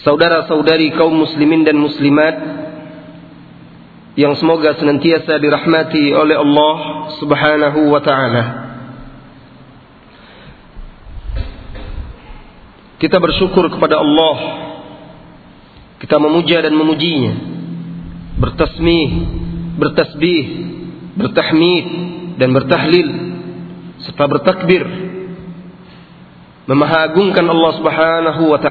Saudara-saudari kaum muslimin dan muslimat yang semoga senantiasa dirahmati oleh Allah Subhanahu wa taala. Kita bersyukur kepada Allah. Kita memuja dan memujinya. Bertasmih, bertasbih, bertahmid dan bertahlil serta bertakbir. Memahagungkan Allah Subhanahu wa taala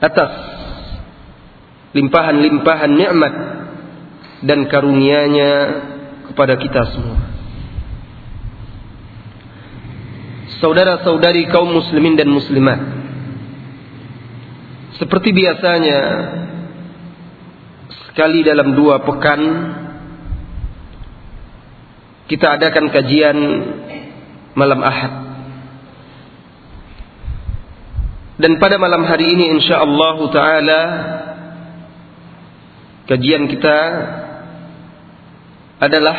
atas limpahan-limpahan nikmat dan karunia-Nya kepada kita semua. Saudara-saudari kaum muslimin dan muslimat. Seperti biasanya sekali dalam dua pekan kita adakan kajian malam Ahad. Dan pada malam hari ini insyaallah taala kajian kita adalah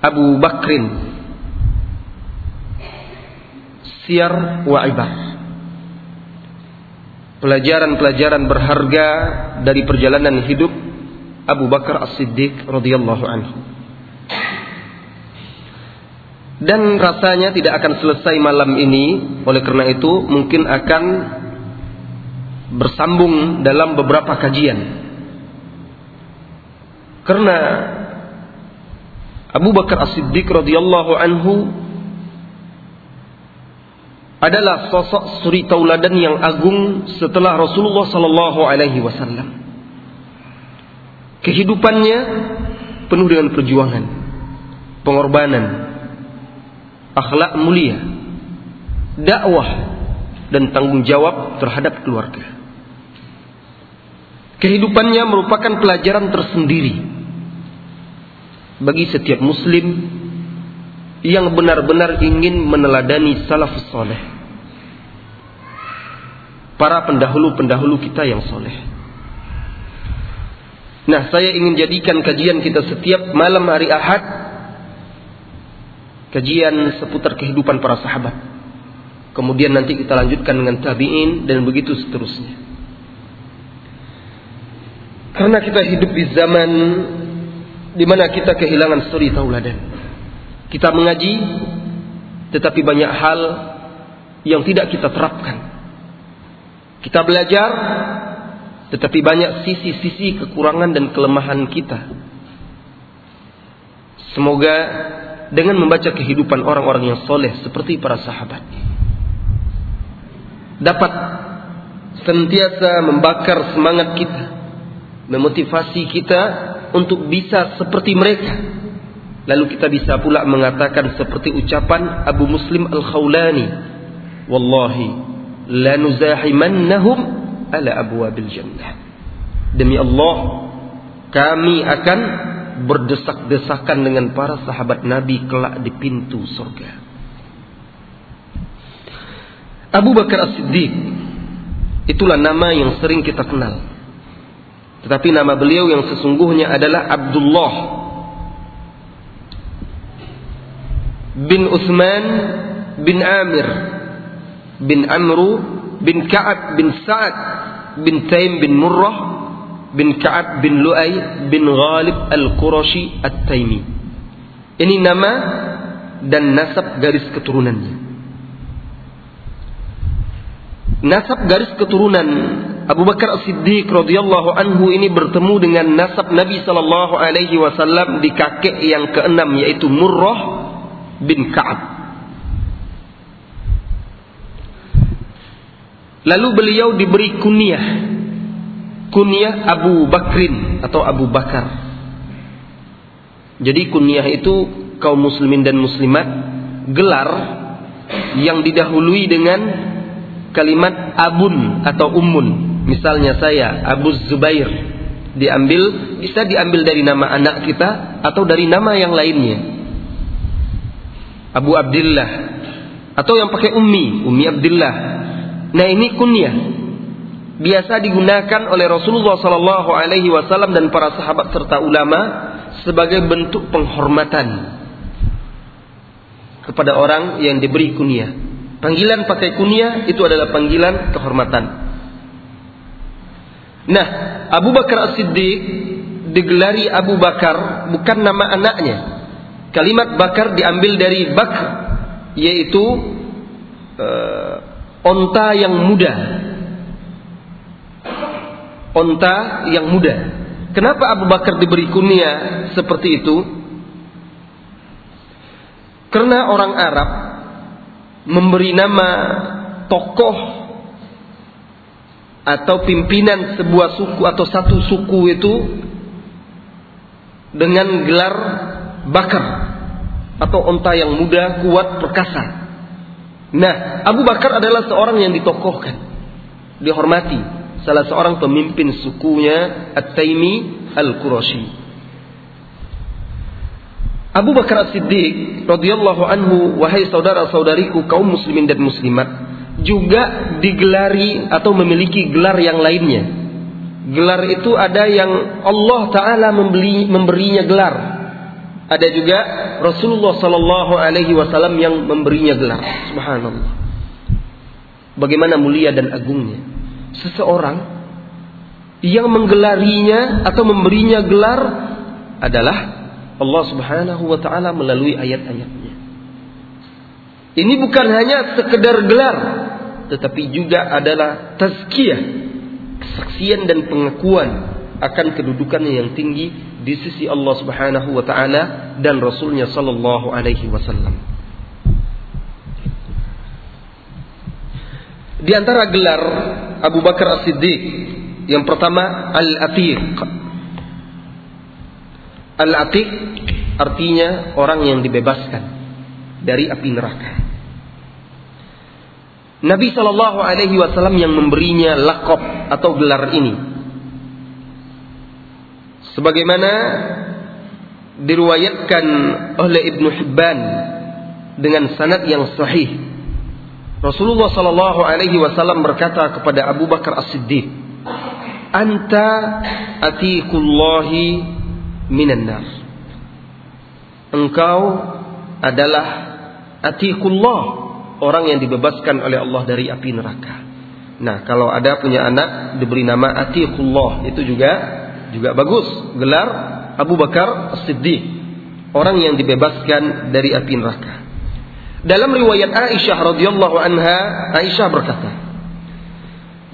Abu Bakrin. Siyar wa Ibar. Pelajaran-pelajaran berharga dari perjalanan hidup Abu Bakar As-Siddiq radhiyallahu anhu dan rasanya tidak akan selesai malam ini oleh karena itu mungkin akan bersambung dalam beberapa kajian karena Abu Bakar As-Siddiq radhiyallahu anhu adalah sosok suri tauladan yang agung setelah Rasulullah sallallahu alaihi wasallam. Kehidupannya penuh dengan perjuangan, pengorbanan, akhlak mulia, dakwah dan tanggung jawab terhadap keluarga. Kehidupannya merupakan pelajaran tersendiri bagi setiap muslim yang benar-benar ingin meneladani salafus soleh. Para pendahulu-pendahulu kita yang soleh. Nah, saya ingin jadikan kajian kita setiap malam hari Ahad kajian seputar kehidupan para sahabat. Kemudian nanti kita lanjutkan dengan tabi'in dan begitu seterusnya. Karena kita hidup di zaman di mana kita kehilangan suri tauladan. Kita mengaji tetapi banyak hal yang tidak kita terapkan. Kita belajar tetapi banyak sisi-sisi kekurangan dan kelemahan kita. Semoga dengan membaca kehidupan orang-orang yang soleh seperti para sahabat dapat senantiasa membakar semangat kita, memotivasi kita untuk bisa seperti mereka. Lalu kita bisa pula mengatakan seperti ucapan Abu Muslim Al-Khawlani, "Wallahi la nuzahimannahum ala abwabil jannah." Demi Allah, kami akan berdesak-desakan dengan para sahabat Nabi kelak di pintu surga. Abu Bakar As-Siddiq itulah nama yang sering kita kenal. Tetapi nama beliau yang sesungguhnya adalah Abdullah bin Utsman bin Amir bin Amru bin Ka'ab bin Sa'ad bin Taim bin Murrah bin Ka'ab bin Lu'ay bin Ghalib Al-Qurashi At-Taimi. Ini nama dan nasab garis keturunannya. nasab garis keturunan Abu Bakar As-Siddiq radhiyallahu anhu ini bertemu dengan nasab Nabi sallallahu alaihi wasallam di kakek yang keenam yaitu Murrah bin Ka'ab. Lalu beliau diberi kunyah. Kunyah Abu Bakrin atau Abu Bakar. Jadi kunyah itu kaum muslimin dan muslimat gelar yang didahului dengan kalimat abun atau ummun Misalnya saya Abu Zubair diambil bisa diambil dari nama anak kita atau dari nama yang lainnya. Abu Abdullah atau yang pakai ummi, ummi Abdullah. Nah ini kunyah biasa digunakan oleh Rasulullah Sallallahu Alaihi Wasallam dan para sahabat serta ulama sebagai bentuk penghormatan kepada orang yang diberi kunyah. Panggilan pakai kunyah itu adalah panggilan kehormatan. Nah, Abu Bakar As-Siddiq digelari Abu Bakar bukan nama anaknya. Kalimat Bakar diambil dari Bakr yaitu uh, onta yang muda. Onta yang muda. Kenapa Abu Bakar diberi kunia seperti itu? Karena orang Arab memberi nama tokoh atau pimpinan sebuah suku atau satu suku itu dengan gelar bakar atau onta yang muda, kuat, perkasa. Nah, Abu Bakar adalah seorang yang ditokohkan, dihormati, salah seorang pemimpin sukunya At-Taimi Al-Qurashi. Abu Bakar As-Siddiq radhiyallahu anhu wahai saudara-saudariku kaum muslimin dan muslimat juga digelari atau memiliki gelar yang lainnya. Gelar itu ada yang Allah Taala membeli, memberinya gelar. Ada juga Rasulullah Sallallahu Alaihi Wasallam yang memberinya gelar. Subhanallah. Bagaimana mulia dan agungnya seseorang yang menggelarinya atau memberinya gelar adalah Allah Subhanahu wa taala melalui ayat-ayatnya. Ini bukan hanya sekedar gelar, tetapi juga adalah tazkiyah, kesaksian dan pengakuan akan kedudukannya yang tinggi di sisi Allah Subhanahu wa taala dan Rasulnya sallallahu alaihi wasallam. Di antara gelar Abu Bakar As-Siddiq yang pertama Al-Atiq. Al-Atiq artinya orang yang dibebaskan dari api neraka. Nabi Shallallahu Alaihi Wasallam yang memberinya lakop atau gelar ini. Sebagaimana diriwayatkan oleh Ibnu Hibban dengan sanad yang sahih. Rasulullah Shallallahu Alaihi Wasallam berkata kepada Abu Bakar As-Siddiq, "Anta atikullahi minan nar." Engkau adalah atikullah orang yang dibebaskan oleh Allah dari api neraka. Nah, kalau ada punya anak diberi nama Atiqullah, itu juga juga bagus. Gelar Abu Bakar As-Siddiq, orang yang dibebaskan dari api neraka. Dalam riwayat Aisyah radhiyallahu anha, Aisyah berkata,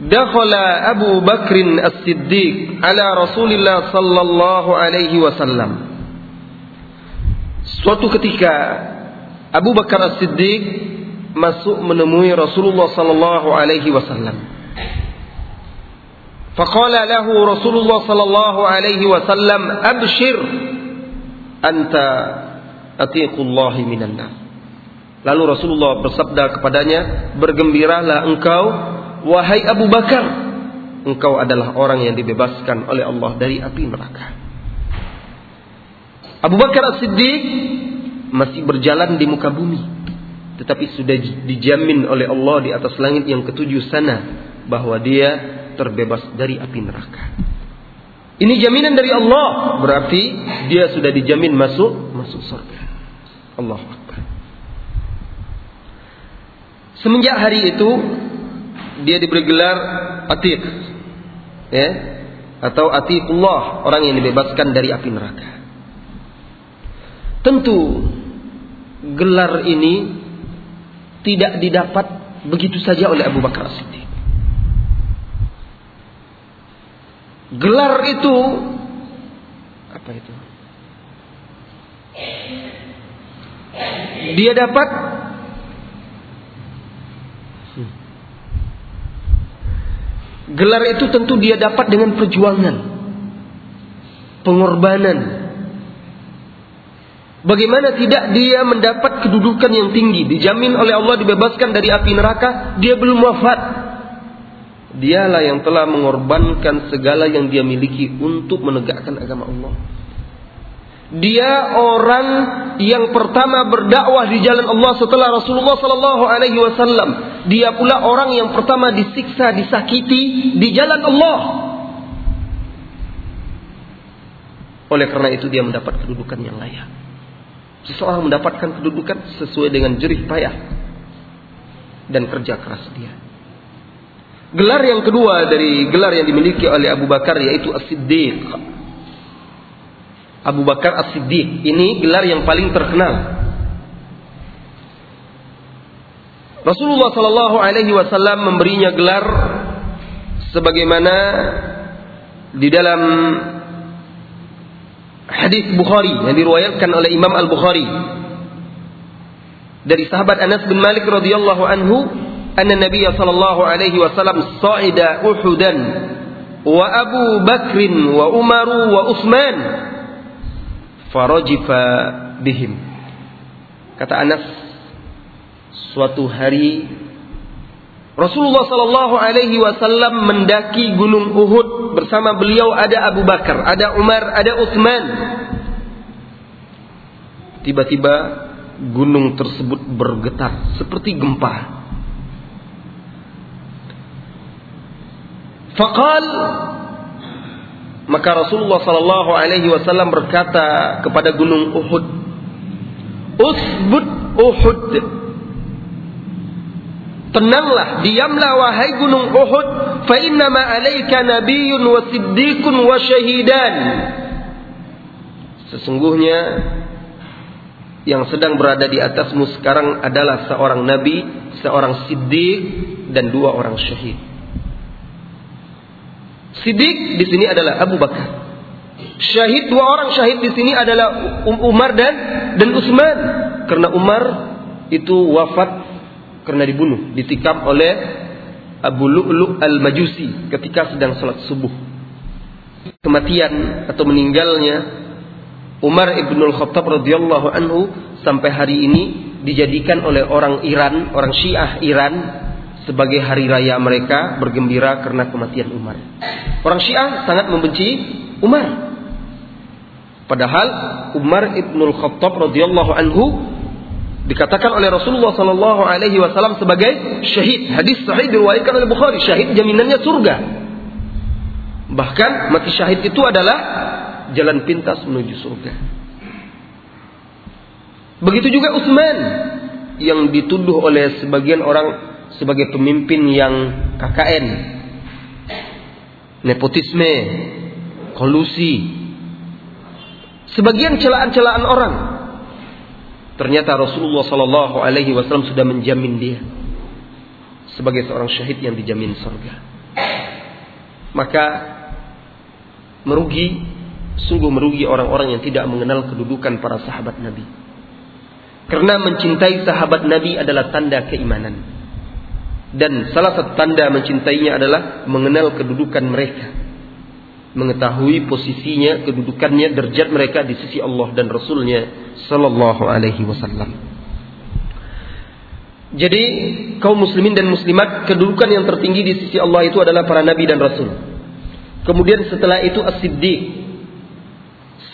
Dakhala Abu Bakrin As-Siddiq ala Rasulillah sallallahu alaihi wasallam. Suatu ketika Abu Bakar As-Siddiq masuk menemui Rasulullah sallallahu alaihi wasallam. Faqala lahu Rasulullah sallallahu alaihi wasallam, "Abshir anta atiqullah minan nar." Lalu Rasulullah bersabda kepadanya, "Bergembiralah engkau wahai Abu Bakar, engkau adalah orang yang dibebaskan oleh Allah dari api neraka." Abu Bakar As-Siddiq masih berjalan di muka bumi tetapi sudah dijamin oleh Allah di atas langit yang ketujuh sana bahwa dia terbebas dari api neraka. Ini jaminan dari Allah, berarti dia sudah dijamin masuk masuk surga. Allah Akbar. Semenjak hari itu dia diberi gelar Atiq. Ya, atau Atiqullah, orang yang dibebaskan dari api neraka. Tentu gelar ini tidak didapat begitu saja oleh Abu Bakar Siddiq. Gelar itu apa itu? Dia dapat Gelar itu tentu dia dapat dengan perjuangan, pengorbanan. Bagaimana tidak dia mendapat kedudukan yang tinggi, dijamin oleh Allah dibebaskan dari api neraka, dia belum wafat. Dialah yang telah mengorbankan segala yang dia miliki untuk menegakkan agama Allah. Dia orang yang pertama berdakwah di jalan Allah setelah Rasulullah Sallallahu Alaihi Wasallam. Dia pula orang yang pertama disiksa, disakiti di jalan Allah. Oleh karena itu dia mendapat kedudukan yang layak. Seseorang mendapatkan kedudukan sesuai dengan jerih payah dan kerja keras dia. Gelar yang kedua dari gelar yang dimiliki oleh Abu Bakar yaitu As-Siddiq Abu Bakar As-Siddiq. Ini gelar yang paling terkenal. Rasulullah Shallallahu Alaihi Wasallam memberinya gelar sebagaimana di dalam hadis Bukhari yang diriwayatkan oleh Imam Al Bukhari dari sahabat Anas bin Malik radhiyallahu anhu anna Nabi sallallahu alaihi wasallam sa'ida Uhudan wa Abu Bakrin wa Umaru wa Utsman farajifa bihim. Kata Anas, suatu hari Rasulullah Sallallahu Alaihi Wasallam mendaki Gunung Uhud bersama beliau ada Abu Bakar, ada Umar, ada Utsman. Tiba-tiba gunung tersebut bergetar seperti gempa. Fakal maka Rasulullah Sallallahu Alaihi Wasallam berkata kepada gunung Uhud, Usbut Uhud, tenanglah, diamlah wahai gunung Uhud, fa inna ma alaika nabiyyun wa siddiqun wa syahidan. Sesungguhnya yang sedang berada di atasmu sekarang adalah seorang nabi, seorang siddiq dan dua orang syahid. Siddiq di sini adalah Abu Bakar. Syahid dua orang syahid di sini adalah um-, Umar dan dan Utsman karena Umar itu wafat karena dibunuh, ditikam oleh Abu Lu'lu' al-Majusi ketika sedang sholat subuh. Kematian atau meninggalnya Umar ibnul Khattab radhiyallahu anhu sampai hari ini dijadikan oleh orang Iran, orang Syiah Iran sebagai hari raya mereka bergembira karena kematian Umar. Orang Syiah sangat membenci Umar. Padahal Umar ibnul Khattab radhiyallahu anhu dikatakan oleh Rasulullah sallallahu alaihi wasallam sebagai syahid. Hadis sahih diriwayatkan oleh Bukhari. Syahid jaminannya surga. Bahkan mati syahid itu adalah jalan pintas menuju surga. Begitu juga Utsman yang dituduh oleh sebagian orang sebagai pemimpin yang KKN, nepotisme, kolusi, sebagian celaan-celaan orang. Ternyata Rasulullah Shallallahu Alaihi Wasallam sudah menjamin dia sebagai seorang syahid yang dijamin surga. Maka merugi, sungguh merugi orang-orang yang tidak mengenal kedudukan para sahabat Nabi. Karena mencintai sahabat Nabi adalah tanda keimanan. Dan salah satu tanda mencintainya adalah mengenal kedudukan mereka. Mengetahui posisinya, kedudukannya, derajat mereka di sisi Allah dan Rasulnya Sallallahu Alaihi Wasallam. Jadi kaum muslimin dan muslimat kedudukan yang tertinggi di sisi Allah itu adalah para nabi dan rasul. Kemudian setelah itu as-siddiq.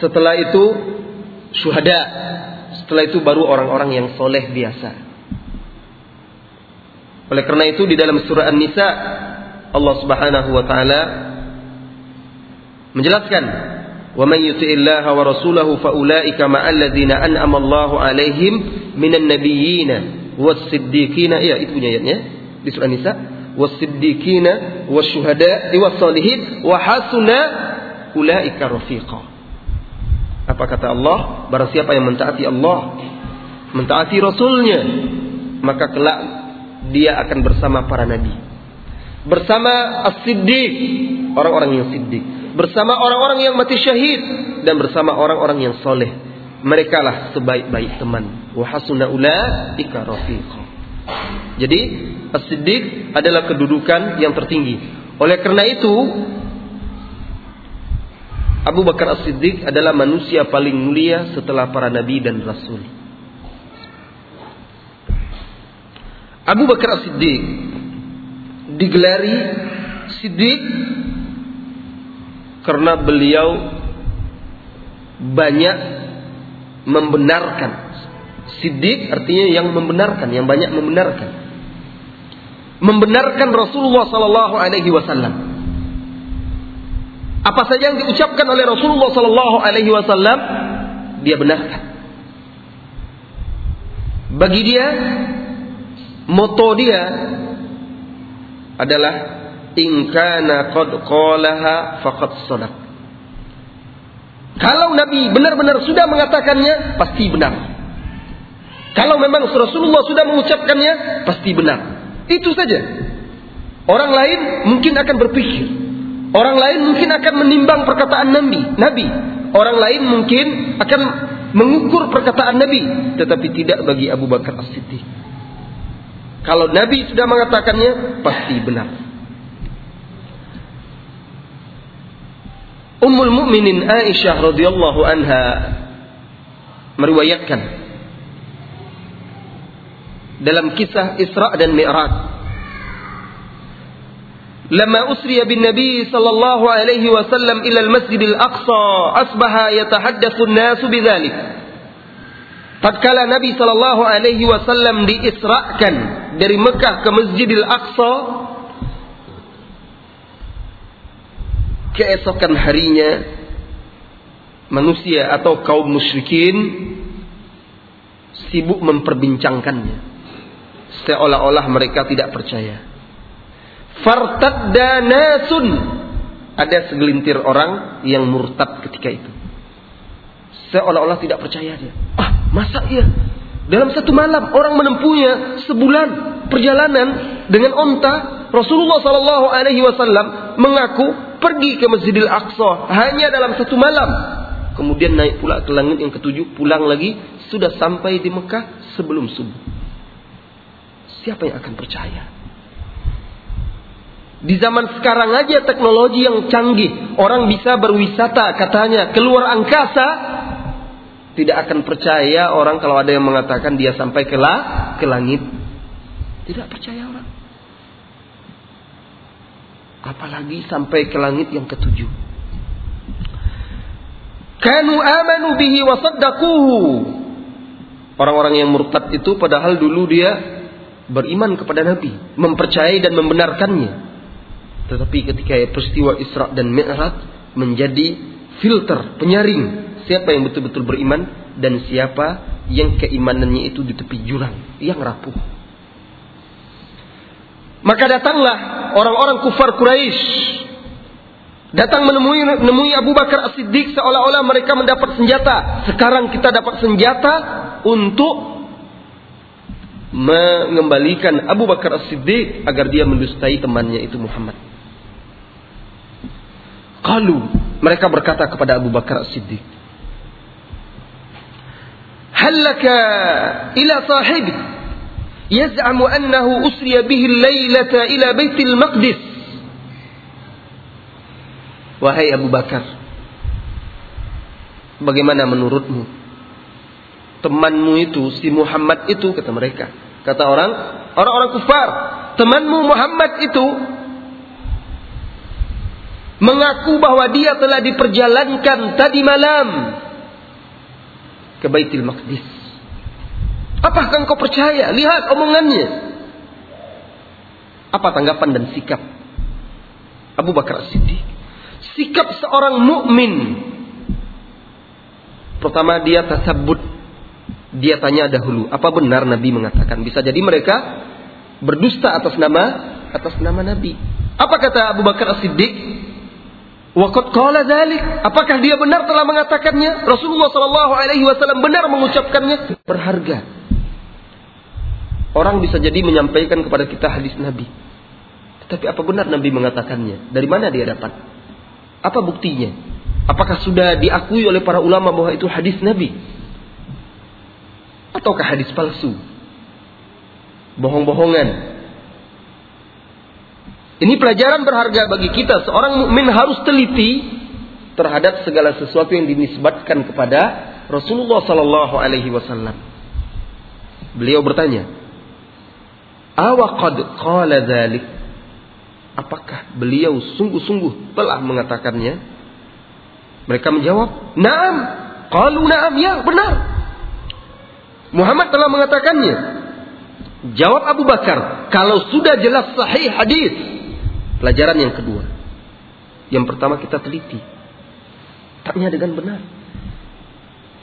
Setelah itu syuhada. Setelah itu baru orang-orang yang soleh biasa. Oleh karena itu di dalam surah An-Nisa Allah Subhanahu wa taala menjelaskan wa may yuti'illaha wa rasulahu fa ulaika ma'al ladzina an'ama Allahu 'alaihim minan nabiyyin was-siddiqin ya itu punya ayatnya di surah An-Nisa. Was-siddiqin wasyuhada was-salihin wa hasuna ulaika rafiqa. Apa kata Allah? Barang siapa yang mentaati Allah mentaati rasulnya maka kelak dia akan bersama para nabi. Bersama as-siddiq, orang-orang yang siddiq. bersama orang-orang yang mati syahid dan bersama orang-orang yang soleh. Mereka lah sebaik-baik teman. Wa hasuna ulaika rafiqa. Jadi as-siddiq adalah kedudukan yang tertinggi. Oleh karena itu Abu Bakar As-Siddiq adalah manusia paling mulia setelah para nabi dan rasul. Abu Bakar As-Siddiq digelari Siddiq karena beliau banyak membenarkan. Siddiq artinya yang membenarkan, yang banyak membenarkan. Membenarkan Rasulullah sallallahu alaihi wasallam. Apa saja yang diucapkan oleh Rasulullah sallallahu alaihi wasallam dia benarkan. Bagi dia moto dia adalah in qad qalaha faqad sadaq. Kalau Nabi benar-benar sudah mengatakannya, pasti benar. Kalau memang Rasulullah sudah mengucapkannya, pasti benar. Itu saja. Orang lain mungkin akan berpikir. Orang lain mungkin akan menimbang perkataan Nabi. Nabi. Orang lain mungkin akan mengukur perkataan Nabi. Tetapi tidak bagi Abu Bakar As-Siddiq. Kalau Nabi sudah mengatakannya, pasti benar. Ummul Mukminin Aisyah radhiyallahu anha meriwayatkan dalam kisah Isra dan Mi'raj لما أسري بالنبي صلى الله عليه وسلم إلى المسجد الأقصى أصبح يتحدث الناس بذلك tatkala Nabi Shallallahu Alaihi Wasallam diisrakan dari Mekah ke Masjidil Aqsa keesokan harinya manusia atau kaum musyrikin sibuk memperbincangkannya. Seolah-olah mereka tidak percaya. Fartadda nasun. Ada segelintir orang yang murtad ketika itu. Seolah-olah tidak percaya dia masa iya dalam satu malam orang menempuhnya sebulan perjalanan dengan onta Rasulullah Shallallahu Alaihi Wasallam mengaku pergi ke Masjidil Aqsa hanya dalam satu malam. Kemudian naik pula ke langit yang ketujuh, pulang lagi, sudah sampai di Mekah sebelum subuh. Siapa yang akan percaya? Di zaman sekarang aja teknologi yang canggih, orang bisa berwisata katanya keluar angkasa, tidak akan percaya orang kalau ada yang mengatakan dia sampai ke, la, ke langit. Tidak percaya orang apalagi sampai ke langit yang ketujuh. Kanu amanu bihi wa saddaquhu. Orang-orang yang murtad itu padahal dulu dia beriman kepada Nabi, mempercayai dan membenarkannya. Tetapi ketika peristiwa Isra dan Mi'raj menjadi filter, penyaring siapa yang betul-betul beriman dan siapa yang keimanannya itu di tepi jurang yang rapuh. Maka datanglah orang-orang kufar Quraisy datang menemui menemui Abu Bakar As-Siddiq seolah-olah mereka mendapat senjata. Sekarang kita dapat senjata untuk mengembalikan Abu Bakar As-Siddiq agar dia mendustai temannya itu Muhammad. Kalau mereka berkata kepada Abu Bakar As-Siddiq, "Hallaka ila sahibik yaz'amu annahu usriya bihi lailata ila Baitul Maqdis. Wahai Abu Bakar, bagaimana menurutmu? Temanmu itu, si Muhammad itu, kata mereka. Kata orang, orang-orang kufar. Temanmu Muhammad itu mengaku bahwa dia telah diperjalankan tadi malam ke Baitul Maqdis. Apakah engkau percaya? Lihat omongannya. Apa tanggapan dan sikap Abu Bakar Siddiq? Sikap seorang mukmin. Pertama dia tersebut. Dia tanya dahulu, apa benar Nabi mengatakan? Bisa jadi mereka berdusta atas nama atas nama Nabi. Apa kata Abu Bakar Siddiq? Waqad qala dzalik. Apakah dia benar telah mengatakannya? Rasulullah sallallahu alaihi wasallam benar mengucapkannya berharga. Orang bisa jadi menyampaikan kepada kita hadis Nabi. Tetapi apa benar Nabi mengatakannya? Dari mana dia dapat? Apa buktinya? Apakah sudah diakui oleh para ulama bahwa itu hadis Nabi? Ataukah hadis palsu? Bohong-bohongan. Ini pelajaran berharga bagi kita. Seorang mukmin harus teliti terhadap segala sesuatu yang dinisbatkan kepada Rasulullah Sallallahu Alaihi Wasallam. Beliau bertanya, Awaqad qala dzalik? Apakah beliau sungguh-sungguh telah mengatakannya? Mereka menjawab, "Na'am." Qalu na'am, ya, benar. Muhammad telah mengatakannya. Jawab Abu Bakar, kalau sudah jelas sahih hadis. Pelajaran yang kedua. Yang pertama kita teliti. Tanya dengan benar.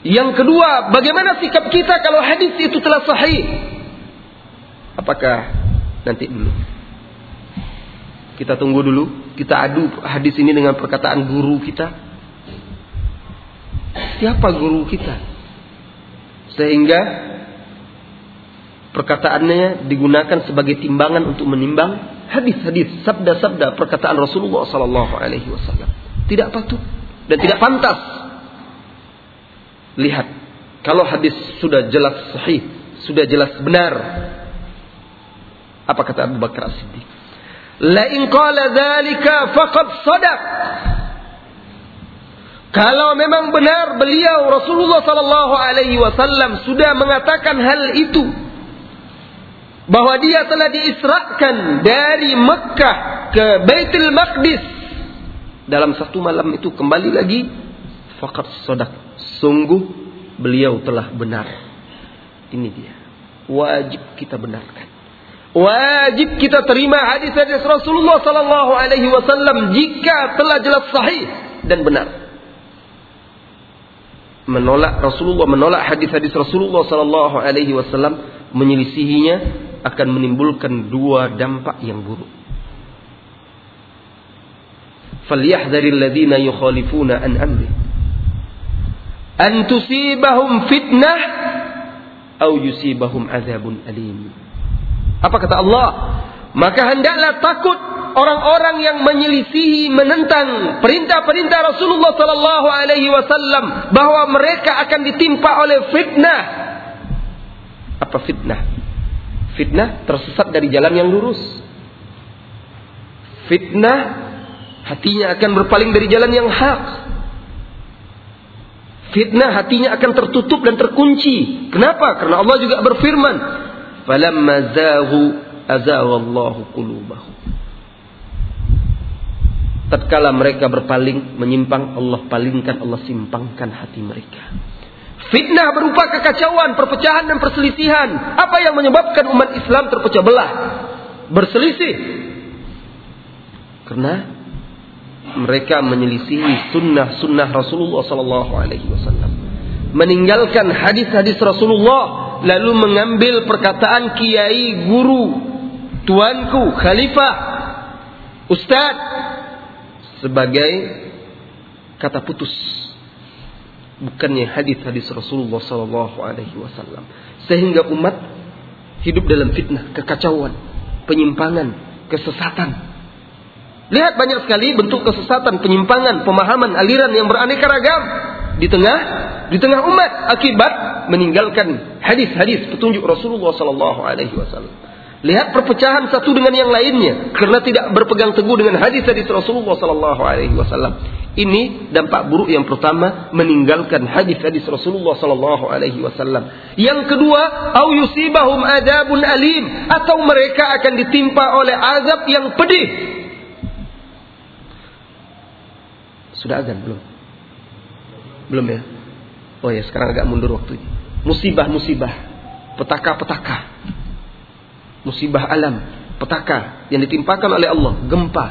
Yang kedua, bagaimana sikap kita kalau hadis itu telah sahih? Apakah nanti dulu? Kita tunggu dulu, kita adu hadis ini dengan perkataan guru kita. Siapa guru kita? Sehingga perkataannya digunakan sebagai timbangan untuk menimbang hadis-hadis, sabda-sabda perkataan Rasulullah sallallahu alaihi wasallam. Tidak patut dan tidak pantas. Lihat, kalau hadis sudah jelas sahih, sudah jelas benar, apa kata Abu Bakar As-Siddiq? La in qala dzalika faqad. Kalau memang benar beliau Rasulullah sallallahu alaihi wasallam sudah mengatakan hal itu bahwa dia telah diisrakan dari Mekah ke Baitul Maqdis dalam satu malam itu kembali lagi faqad sadaq. Sungguh beliau telah benar. Ini dia. Wajib kita benarkan. Wajib kita terima hadis-hadis Rasulullah sallallahu alaihi wasallam jika telah jelas sahih dan benar. Menolak Rasulullah, menolak hadis-hadis Rasulullah sallallahu alaihi wasallam menyelisihinya akan menimbulkan dua dampak yang buruk. Falyahdharil ladzina yukhalifuna an amri an tusibahum fitnah au yusibahum adzabun alim. Apa kata Allah? Maka hendaklah takut orang-orang yang menyelisihi menentang perintah-perintah Rasulullah sallallahu alaihi wasallam bahwa mereka akan ditimpa oleh fitnah. Apa fitnah? Fitnah tersesat dari jalan yang lurus. Fitnah hatinya akan berpaling dari jalan yang hak. Fitnah hatinya akan tertutup dan terkunci. Kenapa? Karena Allah juga berfirman, falamma zaghu azaghallahu qulubahum tatkala mereka berpaling menyimpang Allah palingkan Allah simpangkan hati mereka fitnah berupa kekacauan perpecahan dan perselisihan. Apa yang menyebabkan umat Islam terpecah belah? Berselisih. Karena mereka menyelisihi sunnah-sunnah Rasulullah Sallallahu Alaihi Wasallam, meninggalkan hadis-hadis Rasulullah lalu mengambil perkataan kiai, guru, tuanku, khalifah, ustaz sebagai kata putus. Bukannya hadis-hadis Rasulullah sallallahu alaihi wasallam. Sehingga umat hidup dalam fitnah, kekacauan, penyimpangan, kesesatan. Lihat banyak sekali bentuk kesesatan, penyimpangan, pemahaman, aliran yang beraneka ragam di tengah di tengah umat akibat meninggalkan hadis-hadis petunjuk Rasulullah sallallahu alaihi wasallam. Lihat perpecahan satu dengan yang lainnya karena tidak berpegang teguh dengan hadis-hadis Rasulullah sallallahu alaihi wasallam. Ini dampak buruk yang pertama meninggalkan hadis-hadis Rasulullah sallallahu alaihi wasallam. Yang kedua, au yusibahum adabun alim atau mereka akan ditimpa oleh azab yang pedih. Sudah azan belum? Belum ya? Oh ya, sekarang agak mundur waktunya. Musibah-musibah, petaka-petaka. Musibah alam, petaka yang ditimpakan oleh Allah, gempa,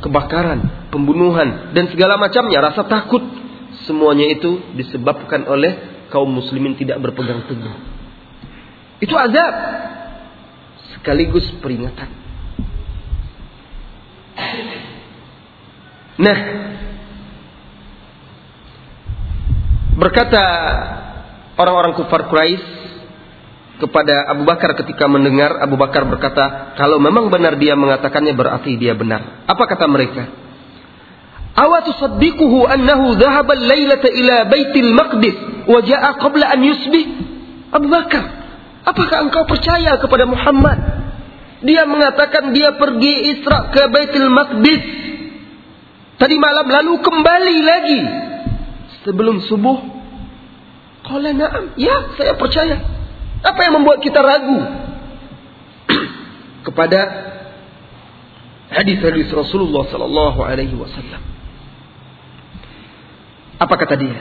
kebakaran, pembunuhan dan segala macamnya, rasa takut. Semuanya itu disebabkan oleh kaum muslimin tidak berpegang teguh. Itu azab sekaligus peringatan. Nah, Berkata orang-orang kufar Quraisy kepada Abu Bakar ketika mendengar Abu Bakar berkata, kalau memang benar dia mengatakannya berarti dia benar. Apa kata mereka? Awa tusaddiquhu annahu dhahaba al-lailata ila Baitul Maqdis wa qabla an yusbih? Abu Bakar, apakah engkau percaya kepada Muhammad? Dia mengatakan dia pergi Isra ke Baitul Maqdis tadi malam lalu kembali lagi sebelum subuh. Qala na'am, ya saya percaya. Apa yang membuat kita ragu kepada hadis-hadis Rasulullah sallallahu alaihi wasallam? Apa kata dia?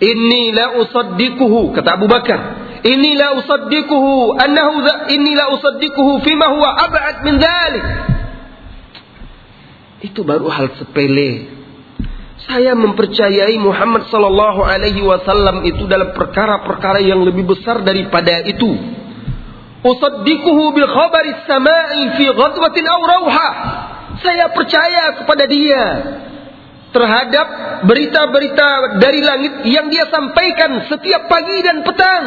Inni la usaddiquhu kata Abu Bakar. Inni la usaddiquhu annahu inni la usaddiquhu fima huwa ab'ad min dhalik. Itu baru hal sepele. Saya mempercayai Muhammad sallallahu alaihi wasallam itu dalam perkara-perkara yang lebih besar daripada itu. Usaddiquhu bil khabari samai fi ghadwatin aw. Saya percaya kepada dia terhadap berita-berita dari langit yang dia sampaikan setiap pagi dan petang.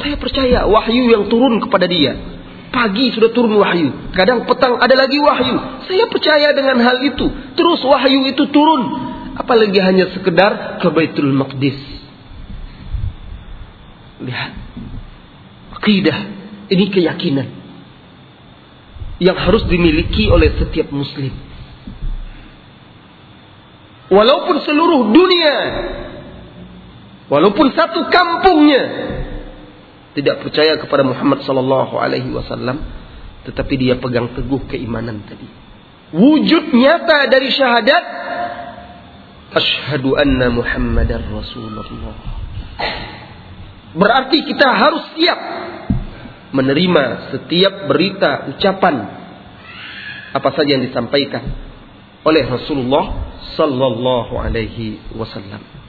Saya percaya wahyu yang turun kepada dia. Pagi sudah turun wahyu. Kadang petang ada lagi wahyu. Saya percaya dengan hal itu. Terus wahyu itu turun. Apalagi hanya sekedar ke Baitul Maqdis. Lihat. Akidah. Ini keyakinan. Yang harus dimiliki oleh setiap muslim. Walaupun seluruh dunia, walaupun satu kampungnya tidak percaya kepada Muhammad sallallahu alaihi wasallam, tetapi dia pegang teguh keimanan tadi. Wujud nyata dari syahadat asyhadu anna Muhammadar Rasulullah. Berarti kita harus siap menerima setiap berita, ucapan apa saja yang disampaikan oleh Rasulullah sallallahu alaihi wasallam.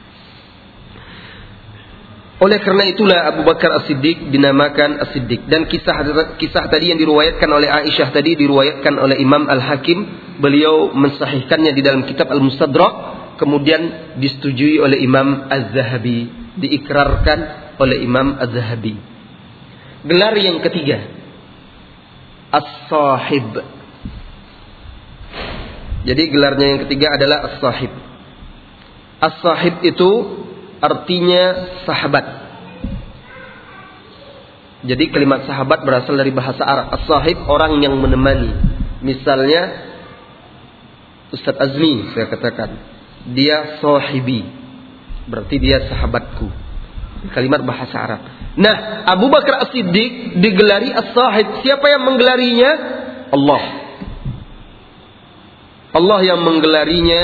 Oleh karena itulah Abu Bakar As-Siddiq dinamakan As-Siddiq. Dan kisah kisah tadi yang diriwayatkan oleh Aisyah tadi diriwayatkan oleh Imam Al-Hakim, beliau mensahihkannya di dalam kitab Al-Mustadrak, kemudian disetujui oleh Imam Az-Zahabi, diikrarkan oleh Imam Az-Zahabi. Gelar yang ketiga. As-Sahib. Jadi gelarnya yang ketiga adalah as-sahib. As-sahib itu artinya sahabat. Jadi kalimat sahabat berasal dari bahasa Arab. As-sahib orang yang menemani. Misalnya Ustadz Azmi saya katakan. Dia sahibi. Berarti dia sahabatku. Kalimat bahasa Arab. Nah, Abu Bakar As-Siddiq digelari As-Sahib. Siapa yang menggelarinya? Allah. Allah yang menggelarinya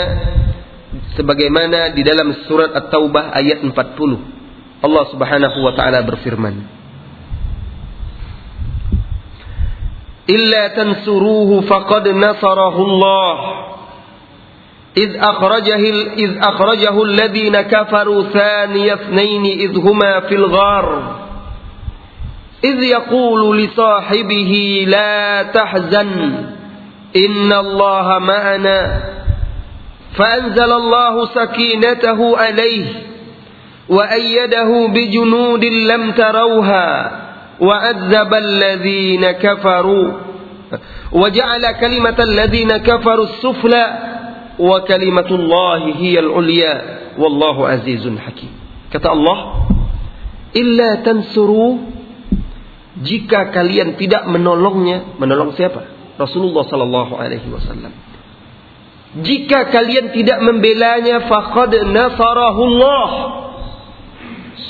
sebagaimana di dalam surat At-Taubah ayat 40. Allah Subhanahu wa taala berfirman, "Illa tansuruhu faqad nasarahu Allah." إذ أخرجه إذ أخرجه الذين كفروا ثاني اثنين إذ هما في الغار إذ يقول لصاحبه لا تحزن إن الله معنا فأنزل الله سكينته عليه وأيده بجنود لم تروها وعذب الذين كفروا وجعل كلمة الذين كفروا السفلى وكلمة الله هي العليا والله عزيز حكيم kata Allah illa tansuru jika kalian tidak menolongnya menolong siapa Rasulullah sallallahu alaihi wasallam. Jika kalian tidak membelanya faqad nasarahullah.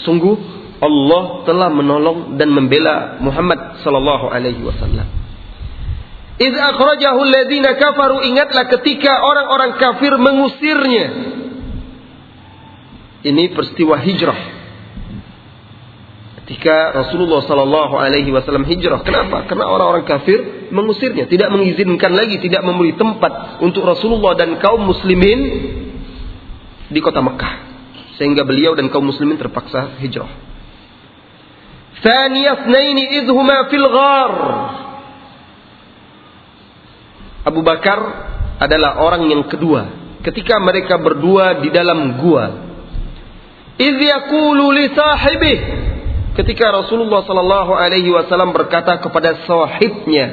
Sungguh Allah telah menolong dan membela Muhammad sallallahu alaihi wasallam. Idz akhrajahu alladziina kafaru ingatlah ketika orang-orang kafir mengusirnya. Ini peristiwa hijrah ketika Rasulullah Sallallahu Alaihi Wasallam hijrah. Kenapa? Karena orang-orang kafir mengusirnya, tidak mengizinkan lagi, tidak memberi tempat untuk Rasulullah dan kaum muslimin di kota Mekah, sehingga beliau dan kaum muslimin terpaksa hijrah. Fil ghar. Abu Bakar adalah orang yang kedua ketika mereka berdua di dalam gua. Idh yaqulu ketika Rasulullah Sallallahu Alaihi Wasallam berkata kepada sahibnya,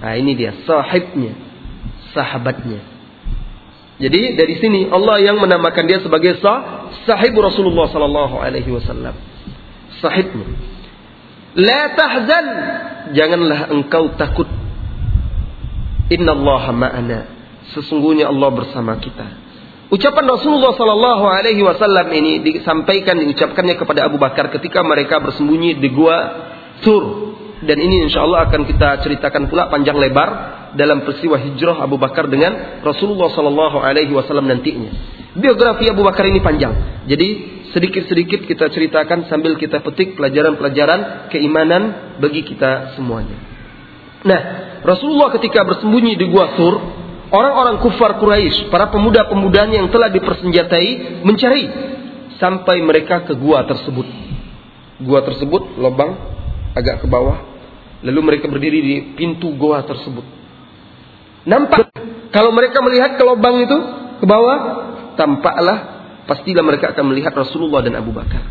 nah ini dia sahibnya, sahabatnya. Jadi dari sini Allah yang menamakan dia sebagai sah, sahib Rasulullah sallallahu alaihi wasallam. Sahibmu. La tahzan, janganlah engkau takut. Innallaha ma'ana. Sesungguhnya Allah bersama kita. Ucapan Rasulullah Sallallahu Alaihi Wasallam ini disampaikan diucapkannya kepada Abu Bakar ketika mereka bersembunyi di gua Tur dan ini insya Allah akan kita ceritakan pula panjang lebar dalam peristiwa hijrah Abu Bakar dengan Rasulullah Sallallahu Alaihi Wasallam nantinya. Biografi Abu Bakar ini panjang, jadi sedikit-sedikit kita ceritakan sambil kita petik pelajaran-pelajaran keimanan bagi kita semuanya. Nah, Rasulullah ketika bersembunyi di gua Tur, Orang-orang kufar Quraisy, para pemuda-pemudanya yang telah dipersenjatai mencari sampai mereka ke gua tersebut. Gua tersebut lubang agak ke bawah. Lalu mereka berdiri di pintu gua tersebut. Nampak kalau mereka melihat ke lubang itu ke bawah, tampaklah pastilah mereka akan melihat Rasulullah dan Abu Bakar.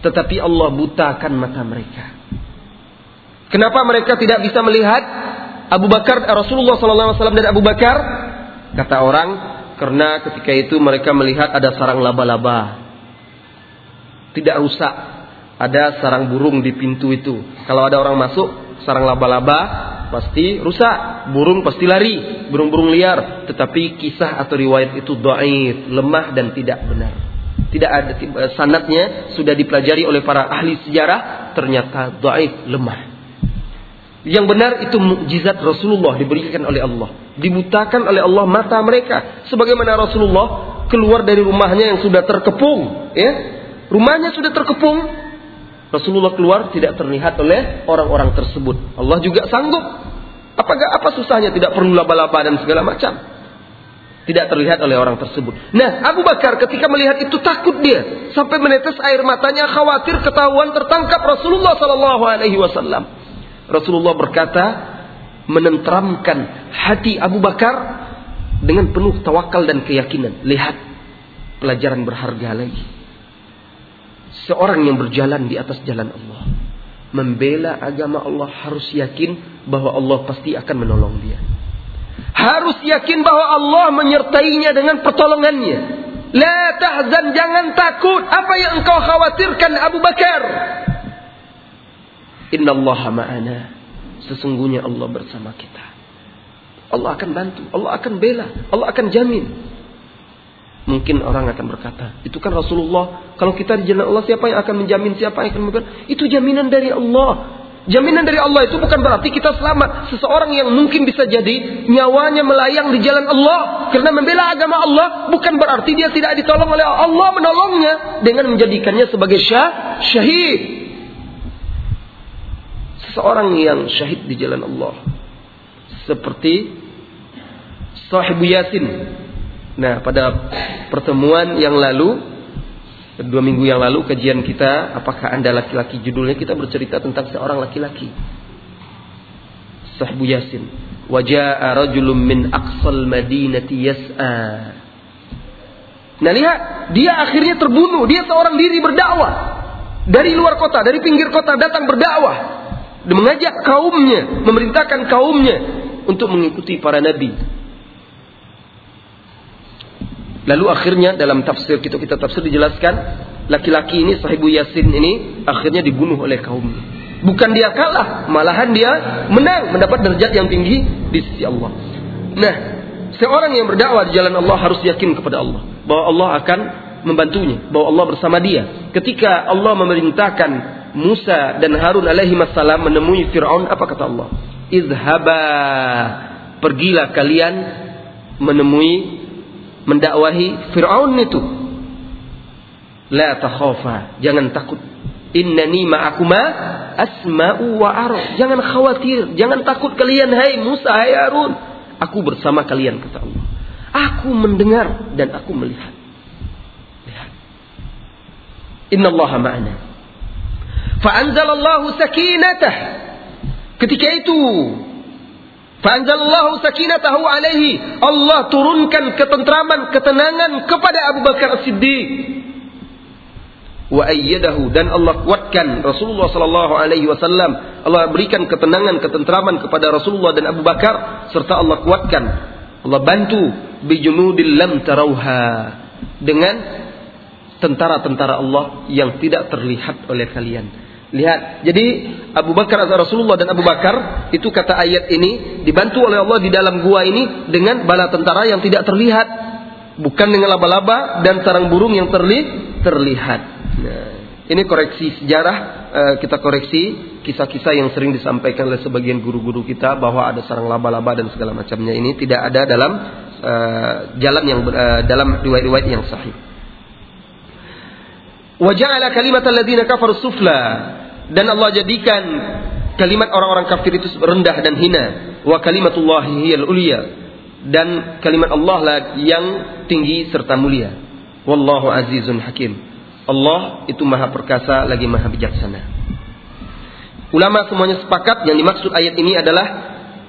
Tetapi Allah butakan mata mereka. Kenapa mereka tidak bisa melihat? Abu Bakar Rasulullah SAW dan Abu Bakar kata orang karena ketika itu mereka melihat ada sarang laba-laba. Tidak rusak ada sarang burung di pintu itu. Kalau ada orang masuk sarang laba-laba pasti rusak burung pasti lari burung-burung liar. Tetapi kisah atau riwayat itu dhaif lemah dan tidak benar. Tidak ada sanatnya sudah dipelajari oleh para ahli sejarah ternyata dhaif lemah yang benar itu mukjizat Rasulullah diberikan oleh Allah. Dibutakan oleh Allah mata mereka. Sebagaimana Rasulullah keluar dari rumahnya yang sudah terkepung. Ya. Rumahnya sudah terkepung. Rasulullah keluar tidak terlihat oleh orang-orang tersebut. Allah juga sanggup. Apakah apa susahnya tidak perlu laba-laba dan segala macam. Tidak terlihat oleh orang tersebut. Nah, Abu Bakar ketika melihat itu takut dia sampai menetes air matanya khawatir ketahuan tertangkap Rasulullah Sallallahu Alaihi Wasallam. Rasulullah berkata menentramkan hati Abu Bakar dengan penuh tawakal dan keyakinan. Lihat pelajaran berharga lagi. Seorang yang berjalan di atas jalan Allah. Membela agama Allah harus yakin bahwa Allah pasti akan menolong dia. Harus yakin bahwa Allah menyertainya dengan pertolongannya. La tahzan, jangan takut. Apa yang engkau khawatirkan Abu Bakar? Inna Allah ma'ana. Sesungguhnya Allah bersama kita. Allah akan bantu, Allah akan bela, Allah akan jamin. Mungkin orang akan berkata, itu kan Rasulullah. Kalau kita di jalan Allah, siapa yang akan menjamin, siapa yang akan membela? Itu jaminan dari Allah. Jaminan dari Allah itu bukan berarti kita selamat. Seseorang yang mungkin bisa jadi nyawanya melayang di jalan Allah karena membela agama Allah bukan berarti dia tidak ditolong oleh Allah menolongnya dengan menjadikannya sebagai syah, syahid seorang yang syahid di jalan Allah. Seperti Sahibu Yasin. Nah, pada pertemuan yang lalu, dua minggu yang lalu kajian kita, apakah Anda laki-laki judulnya kita bercerita tentang seorang laki-laki. Sahibu Yasin. Waja'a rajulun min aqsal madinati yas'a. Nah lihat, dia akhirnya terbunuh. Dia seorang diri berdakwah. Dari luar kota, dari pinggir kota datang berdakwah mengajak kaumnya, memerintahkan kaumnya untuk mengikuti para nabi. Lalu akhirnya dalam tafsir kita kita tafsir dijelaskan laki-laki ini sahibu Yasin ini akhirnya dibunuh oleh kaumnya. Bukan dia kalah, malahan dia menang mendapat derajat yang tinggi di sisi Allah. Nah, seorang yang berdakwah di jalan Allah harus yakin kepada Allah bahwa Allah akan membantunya, bahwa Allah bersama dia. Ketika Allah memerintahkan Musa dan Harun alaihi salam menemui Fir'aun, apa kata Allah? Izhaba, pergilah kalian menemui, mendakwahi Fir'aun itu. La takhafa, jangan takut. Innani ma'akuma asma'u wa. Jangan khawatir, jangan takut kalian hai Musa, hai Harun. Aku bersama kalian kata Allah. Aku mendengar dan aku melihat. Lihat. Inna Allah ma'ana. Fa'anzalallahu sakinatah. Ketika itu Fa'anzalallahu sakinatahu alaihi. Allah turunkan ketentraman, ketenangan kepada Abu Bakar As-Siddiq. Wa ayyadahu dan Allah kuatkan Rasulullah sallallahu alaihi wasallam. Allah berikan ketenangan, ketentraman kepada Rasulullah dan Abu Bakar serta Allah kuatkan Allah bantu bijunudil lam tarauha dengan tentara-tentara Allah yang tidak terlihat oleh kalian. Lihat, jadi Abu Bakar atau Rasulullah dan Abu Bakar itu kata ayat ini dibantu oleh Allah di dalam gua ini dengan bala tentara yang tidak terlihat, bukan dengan laba-laba dan sarang burung yang terli terlihat. Nah, ini koreksi sejarah eh, kita koreksi kisah-kisah yang sering disampaikan oleh sebagian guru-guru kita bahwa ada sarang laba-laba dan segala macamnya ini tidak ada dalam uh, jalan yang uh, dalam riwayat-riwayat yang sahih. Waja'ala kalimat alladziina kafaru sufla. Dan Allah jadikan kalimat orang-orang kafir itu rendah dan hina. Wa kalimatullahi hiyal ulia dan kalimat Allah lah yang tinggi serta mulia. Wallahu azizun hakim. Allah itu maha perkasa lagi maha bijaksana. Ulama semuanya sepakat yang dimaksud ayat ini adalah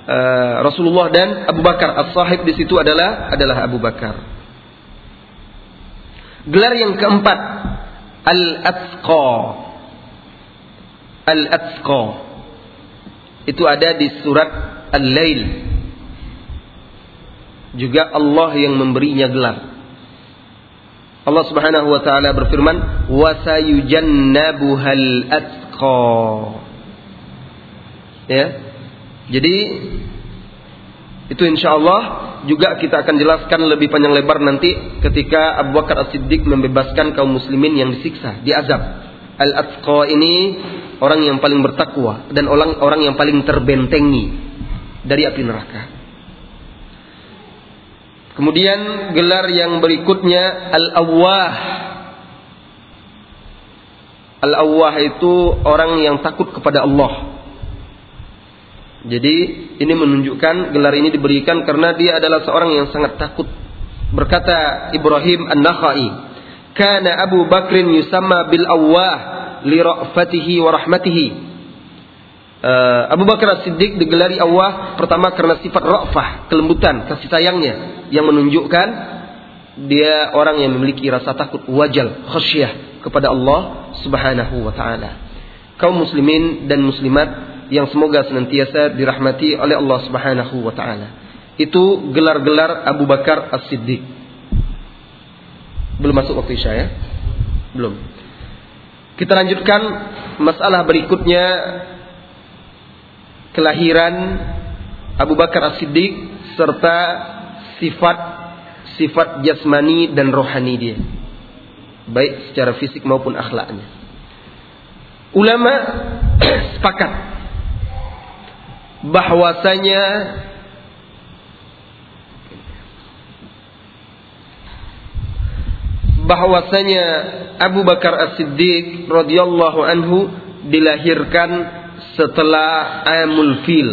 uh, Rasulullah dan Abu Bakar. As-sahib di situ adalah adalah Abu Bakar. Gelar yang keempat al-atqa Al-Atqa. Itu ada di surat Al-Lail. Juga Allah yang memberinya gelar. Allah Subhanahu wa taala berfirman, "Wa sayujannabuhal atqa." Ya. Jadi itu insya Allah juga kita akan jelaskan lebih panjang lebar nanti ketika Abu Bakar As-Siddiq membebaskan kaum muslimin yang disiksa, diazab. Al-Atqa ini orang yang paling bertakwa dan orang orang yang paling terbentengi dari api neraka. Kemudian gelar yang berikutnya Al-Awwah. Al-Awwah itu orang yang takut kepada Allah. Jadi ini menunjukkan gelar ini diberikan karena dia adalah seorang yang sangat takut. Berkata Ibrahim An-Nakhai, "Kana Abu Bakrin yusamma bil Awwah li ra'fatihi wa rahmatihi. Uh, Abu Bakar As-Siddiq digelari Allah pertama karena sifat ra'fah, kelembutan, kasih sayangnya yang menunjukkan dia orang yang memiliki rasa takut wajal, khasyah kepada Allah Subhanahu wa taala. Kaum muslimin dan muslimat yang semoga senantiasa dirahmati oleh Allah Subhanahu wa taala. Itu gelar-gelar Abu Bakar As-Siddiq. Belum masuk waktu Isya ya? Belum. Kita lanjutkan masalah berikutnya kelahiran Abu Bakar As-Siddiq serta sifat sifat jasmani dan rohani dia. Baik secara fisik maupun akhlaknya. Ulama sepakat bahwasanya bahwasanya Abu Bakar As-Siddiq radhiyallahu anhu dilahirkan setelah Amul Fil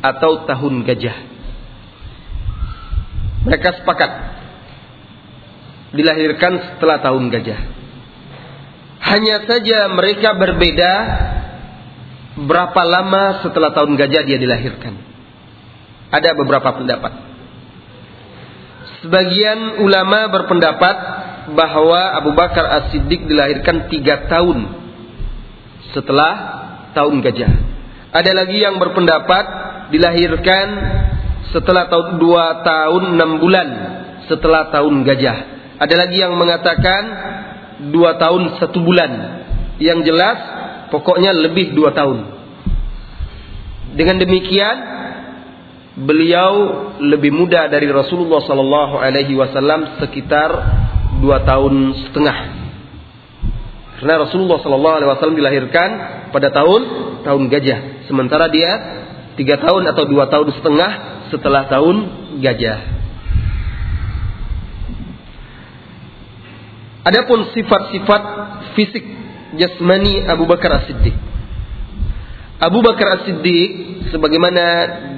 atau tahun gajah. Mereka sepakat dilahirkan setelah tahun gajah. Hanya saja mereka berbeda berapa lama setelah tahun gajah dia dilahirkan. Ada beberapa pendapat. Sebagian ulama berpendapat bahwa Abu Bakar As-Siddiq dilahirkan tiga tahun setelah tahun gajah. Ada lagi yang berpendapat dilahirkan setelah tahun dua tahun enam bulan setelah tahun gajah. Ada lagi yang mengatakan dua tahun satu bulan. Yang jelas pokoknya lebih dua tahun. Dengan demikian beliau lebih muda dari Rasulullah Sallallahu Alaihi Wasallam sekitar dua tahun setengah. Karena Rasulullah Sallallahu Alaihi Wasallam dilahirkan pada tahun tahun gajah, sementara dia tiga tahun atau dua tahun setengah setelah tahun gajah. Adapun sifat-sifat fisik jasmani Abu Bakar As-Siddiq. Abu Bakar As-Siddiq sebagaimana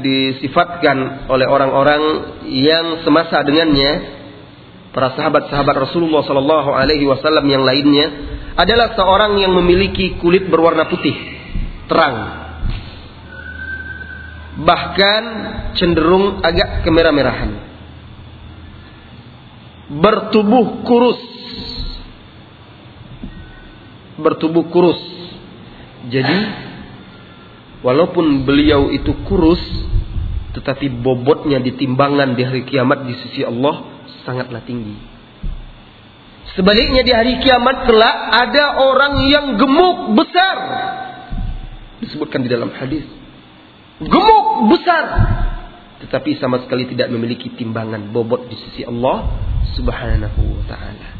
disifatkan oleh orang-orang yang semasa dengannya para sahabat-sahabat Rasulullah Sallallahu Alaihi Wasallam yang lainnya adalah seorang yang memiliki kulit berwarna putih terang, bahkan cenderung agak kemerah-merahan, bertubuh kurus, bertubuh kurus. Jadi walaupun beliau itu kurus, tetapi bobotnya di timbangan di hari kiamat di sisi Allah sangatlah tinggi. Sebaliknya di hari kiamat kelak ada orang yang gemuk besar. Disebutkan di dalam hadis. Gemuk besar. Tetapi sama sekali tidak memiliki timbangan bobot di sisi Allah subhanahu wa ta'ala.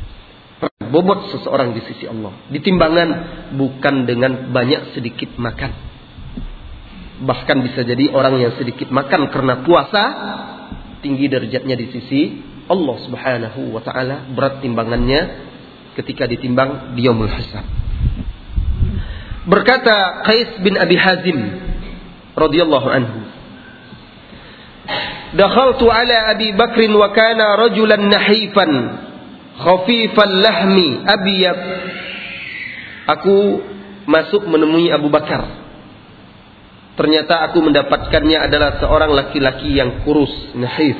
Bobot seseorang di sisi Allah. Ditimbangan bukan dengan banyak sedikit makan. Bahkan bisa jadi orang yang sedikit makan karena puasa. Tinggi derajatnya di sisi Allah subhanahu wa ta'ala. Berat timbangannya ketika ditimbang di yaumul. Berkata Qais bin Abi Hazim radhiyallahu anhu. Dakhaltu ala Abi Bakr wa kana rajulan nahifan khafifal lahmi abiyab aku masuk menemui Abu Bakar. Ternyata aku mendapatkannya adalah seorang laki-laki yang kurus nahif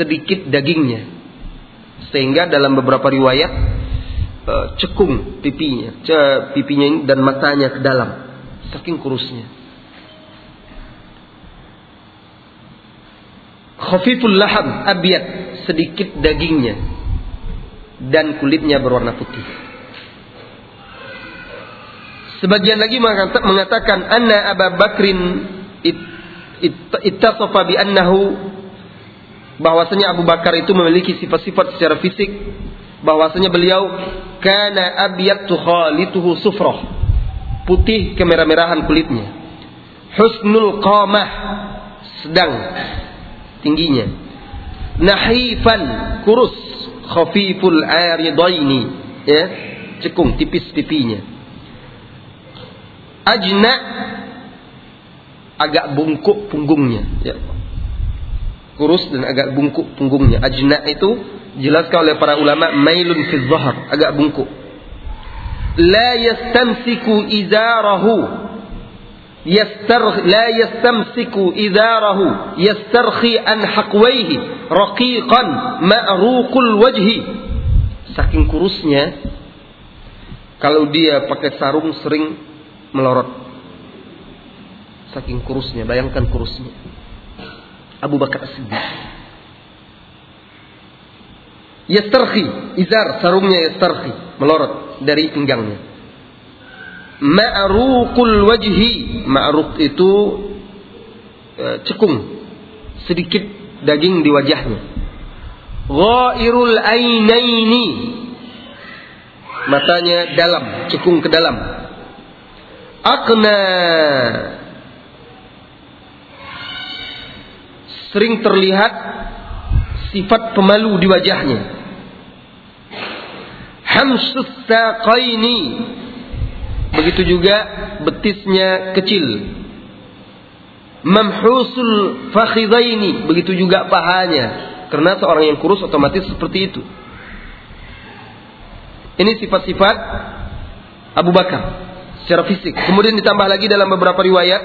sedikit dagingnya. Sehingga dalam beberapa riwayat eh, cekung pipinya pipinya dan matanya ke dalam saking kurusnya. Khafiful laham abiyat sedikit dagingnya dan kulitnya berwarna putih. Sebagian lagi mengatakan anna Abu Bakrin ittasafa bi annahu bahwasanya Abu Bakar itu memiliki sifat-sifat secara fisik bahwasanya beliau kana abyatu khalituhu sufrah putih kemerah-merahan kulitnya husnul qamah sedang tingginya nahifan kurus. Khafiful aridaini. Ya cekung tipis pipinya ajna agak bungkuk punggungnya. Ya. Kurus dan agak bungkuk punggungnya. Ajna itu jelaskan oleh para ulama mailun fi dhahar agak bungkuk. La yastamsiku izarahu yastar la yastamsiku idarahu yastarkhi an haqwaihi raqiqan ma'ruqul wajhi saking kurusnya kalau dia pakai sarung sering melorot. Saking kurusnya bayangkan kurusnya. Abu Bakar As-Siddiq. Yastarkhi izar sarungnya yastarkhi melorot dari pinggangnya ma'ruqul wajhi. Ma'ruq itu e, cekung. Sedikit daging di wajahnya. Ghairul ainaini. Matanya dalam cekung ke dalam. Akna. Sering terlihat sifat pemalu di wajahnya. Hamsus saqaini Begitu juga betisnya kecil. Mamhusul fakhidaini. Begitu juga pahanya. Karena seorang yang kurus otomatis seperti itu. Ini sifat-sifat Abu Bakar secara fisik. Kemudian ditambah lagi dalam beberapa riwayat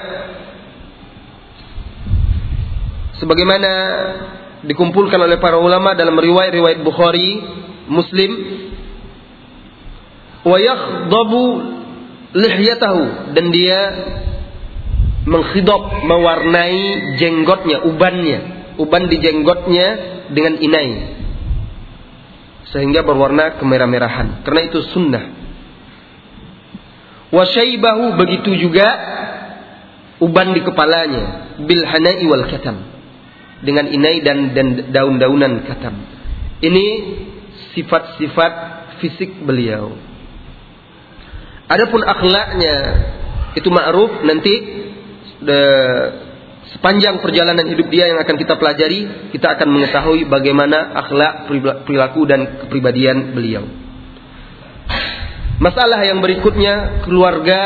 sebagaimana dikumpulkan oleh para ulama dalam riwayat-riwayat Bukhari, Muslim, wa lihyatahu. Dan dia mengkhidop mewarnai jenggotnya ubannya. Uban di jenggotnya dengan inai. Sehingga berwarna kemerah-merahan. Karena itu sunnah. Wasyaibahu begitu juga uban di kepalanya. Bil hanai wal katam. Dengan inai dan dan daun-daunan katam. Ini sifat-sifat fisik beliau Adapun akhlaknya itu ma'ruf nanti de, sepanjang perjalanan hidup dia yang akan kita pelajari, kita akan mengetahui bagaimana akhlak, perilaku dan kepribadian beliau. Masalah yang berikutnya keluarga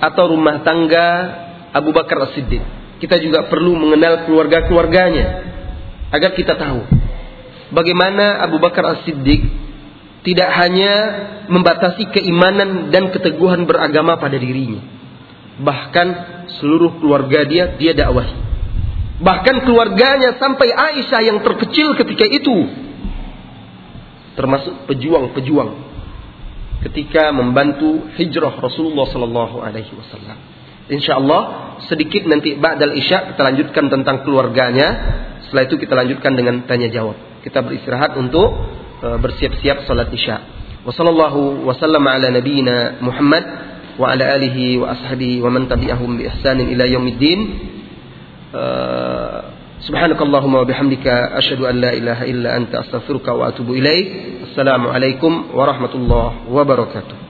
atau rumah tangga Abu Bakar As-Siddiq. Kita juga perlu mengenal keluarga-keluarganya agar kita tahu bagaimana Abu Bakar As-Siddiq tidak hanya membatasi keimanan dan keteguhan beragama pada dirinya. Bahkan seluruh keluarga dia dia dakwahi. Bahkan keluarganya sampai Aisyah yang terkecil ketika itu termasuk pejuang-pejuang ketika membantu hijrah Rasulullah sallallahu alaihi wasallam. Insyaallah sedikit nanti ba'dal isya kita lanjutkan tentang keluarganya. Setelah itu kita lanjutkan dengan tanya jawab. Kita beristirahat untuk bersiap-siap salat isya. Wassallallahu wasallam ala nabiyyina Muhammad wa ala alihi wa ashabihi wa man tabi'ahum bi ihsanin ila yaumiddin. Uh, Subhanakallahumma wa bihamdika asyhadu an la ilaha illa anta astaghfiruka wa atubu ilaik. Assalamualaikum warahmatullahi wabarakatuh.